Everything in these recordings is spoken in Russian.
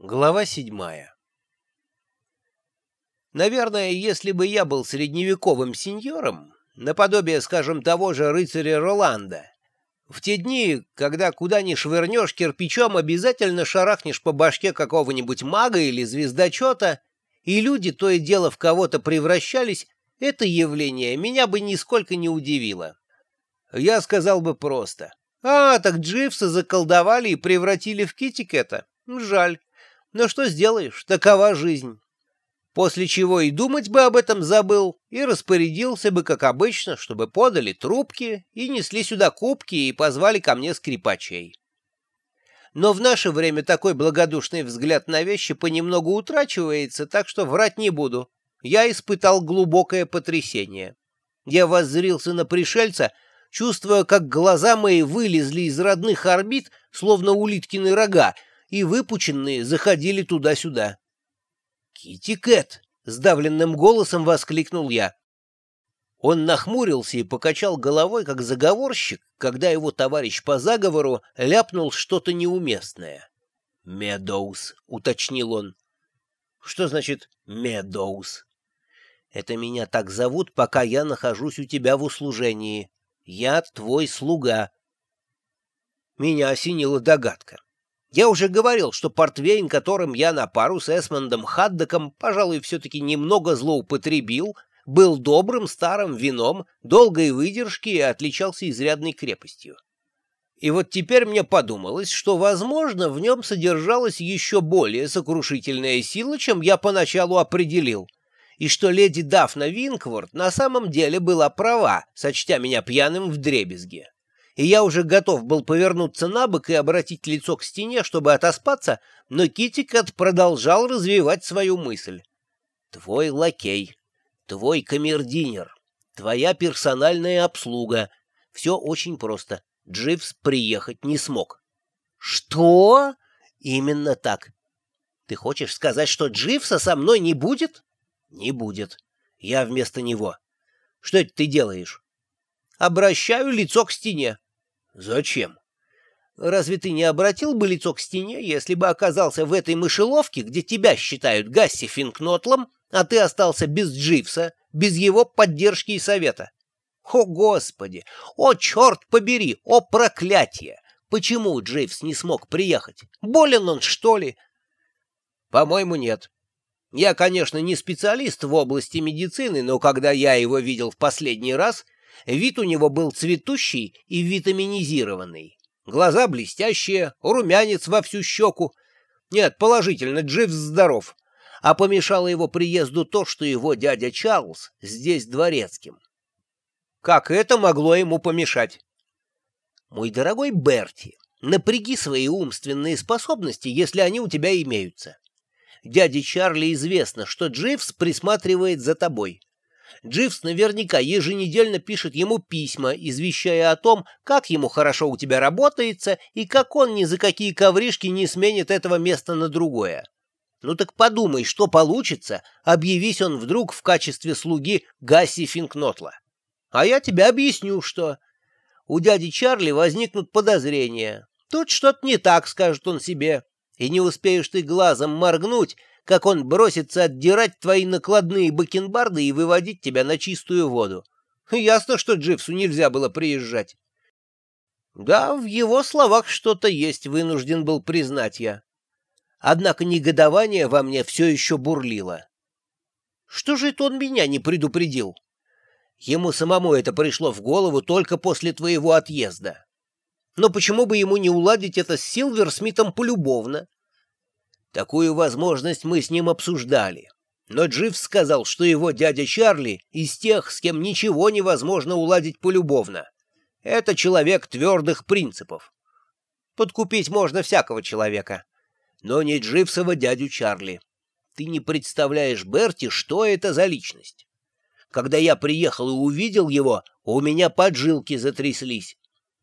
Глава седьмая Наверное, если бы я был средневековым сеньором, наподобие, скажем, того же рыцаря Роланда, в те дни, когда куда ни швырнешь кирпичом, обязательно шарахнешь по башке какого-нибудь мага или звездочета, и люди то и дело в кого-то превращались, это явление меня бы нисколько не удивило. Я сказал бы просто, «А, так Дживса заколдовали и превратили в Китикета. Жаль. Но что сделаешь, такова жизнь». После чего и думать бы об этом забыл, и распорядился бы, как обычно, чтобы подали трубки и несли сюда кубки и позвали ко мне скрипачей. Но в наше время такой благодушный взгляд на вещи понемногу утрачивается, так что врать не буду. Я испытал глубокое потрясение. Я воззрился на пришельца, чувствуя, как глаза мои вылезли из родных орбит, словно улиткины рога, и выпученные заходили туда-сюда. «Китти Кэт!» — сдавленным голосом воскликнул я. Он нахмурился и покачал головой, как заговорщик, когда его товарищ по заговору ляпнул что-то неуместное. «Медоуз», — уточнил он. «Что значит «Медоуз»?» «Это меня так зовут, пока я нахожусь у тебя в услужении. Я твой слуга». Меня осенила догадка. Я уже говорил, что портвейн, которым я на пару с Эсмондом Хаддоком, пожалуй, все-таки немного злоупотребил, был добрым старым вином, долгой выдержки и отличался изрядной крепостью. И вот теперь мне подумалось, что, возможно, в нем содержалась еще более сокрушительная сила, чем я поначалу определил, и что леди Дафна Винкворт на самом деле была права, сочтя меня пьяным в дребезге и я уже готов был повернуться на бок и обратить лицо к стене, чтобы отоспаться, но Китикат продолжал развивать свою мысль. «Твой лакей, твой камердинер, твоя персональная обслуга. Все очень просто. Дживс приехать не смог». «Что?» «Именно так. Ты хочешь сказать, что Дживса со мной не будет?» «Не будет. Я вместо него. Что это ты делаешь?» «Обращаю лицо к стене». Зачем? Разве ты не обратил бы лицо к стене, если бы оказался в этой мышеловке, где тебя считают Гасси Финкнотлом, а ты остался без Дживса, без его поддержки и совета? О, Господи! О, черт побери! О, проклятие! Почему Дживс не смог приехать? Болен он, что ли? По-моему, нет. Я, конечно, не специалист в области медицины, но когда я его видел в последний раз — Вид у него был цветущий и витаминизированный. Глаза блестящие, румянец во всю щеку. Нет, положительно, Дживс здоров. А помешало его приезду то, что его дядя Чарльз здесь дворецким. Как это могло ему помешать? Мой дорогой Берти, напряги свои умственные способности, если они у тебя имеются. Дяде Чарли известно, что Дживс присматривает за тобой. Дживс наверняка еженедельно пишет ему письма, извещая о том, как ему хорошо у тебя работается и как он ни за какие ковришки не сменит этого места на другое. Ну так подумай, что получится, объявись он вдруг в качестве слуги Гасси Финкнотла. А я тебе объясню, что... У дяди Чарли возникнут подозрения. Тут что-то не так, скажет он себе. И не успеешь ты глазом моргнуть, как он бросится отдирать твои накладные бакенбарды и выводить тебя на чистую воду. Ясно, что Дживсу нельзя было приезжать. Да, в его словах что-то есть, вынужден был признать я. Однако негодование во мне все еще бурлило. Что же это он меня не предупредил? Ему самому это пришло в голову только после твоего отъезда. Но почему бы ему не уладить это с Силверсмитом полюбовно? Такую возможность мы с ним обсуждали. Но Дживс сказал, что его дядя Чарли из тех, с кем ничего невозможно уладить полюбовно. Это человек твердых принципов. Подкупить можно всякого человека, но не Дживсова дядю Чарли. Ты не представляешь, Берти, что это за личность. Когда я приехал и увидел его, у меня поджилки затряслись.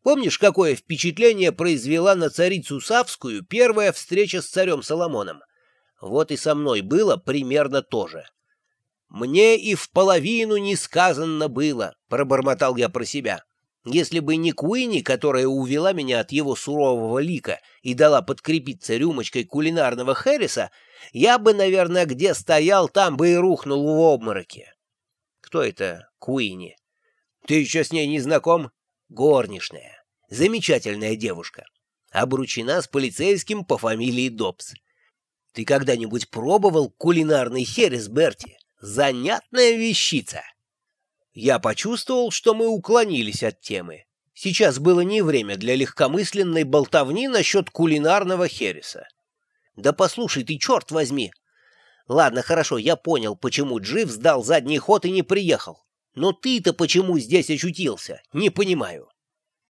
Помнишь, какое впечатление произвела на царицу Савскую первая встреча с царем Соломоном? Вот и со мной было примерно то же. «Мне и в половину не сказано было», — пробормотал я про себя. Если бы не Куини, которая увела меня от его сурового лика и дала подкрепиться рюмочкой кулинарного Хэрриса, я бы, наверное, где стоял, там бы и рухнул в обмороке. Кто это Куини? Ты еще с ней не знаком? Горничная. Замечательная девушка. Обручена с полицейским по фамилии Добс. Ты когда-нибудь пробовал кулинарный херес, Берти? Занятная вещица. Я почувствовал, что мы уклонились от темы. Сейчас было не время для легкомысленной болтовни насчет кулинарного хереса. Да послушай ты, черт возьми! Ладно, хорошо, я понял, почему Джив сдал задний ход и не приехал. Но ты-то почему здесь очутился? Не понимаю.